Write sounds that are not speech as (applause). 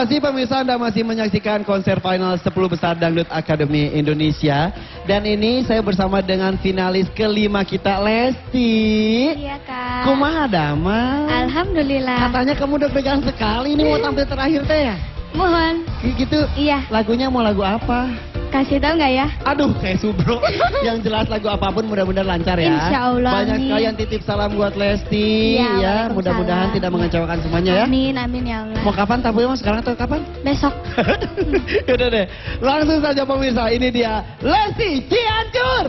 Kasih pemirsa Anda masih menyaksikan konser final 10 besar Dangdut Akademi Indonesia. Dan ini saya bersama dengan finalis kelima kita Lesti. Iya kak. Kumaha Dama? Alhamdulillah. Katanya kamu udah pegang sekali ini mau tampil terakhir teh ya? Mohon. Gitu. Iya. Lagunya mau lagu apa? Kasih tahu nggak ya? Aduh, kayak subro. (laughs) Yang jelas lagu apa pun mudah-mudahan lancar ya. Insya Allah, Banyak amin. sekali yang titip salam buat Lesti. Iya, ya, waalaikumsalam. mudah-mudahan tidak mengecewakan semuanya ya. Amin amin ya Allah. Mau kapan tampil emang sekarang atau kapan? Besok. (laughs) Udah deh, langsung saja pemirsa, ini dia Lesti Cianjur.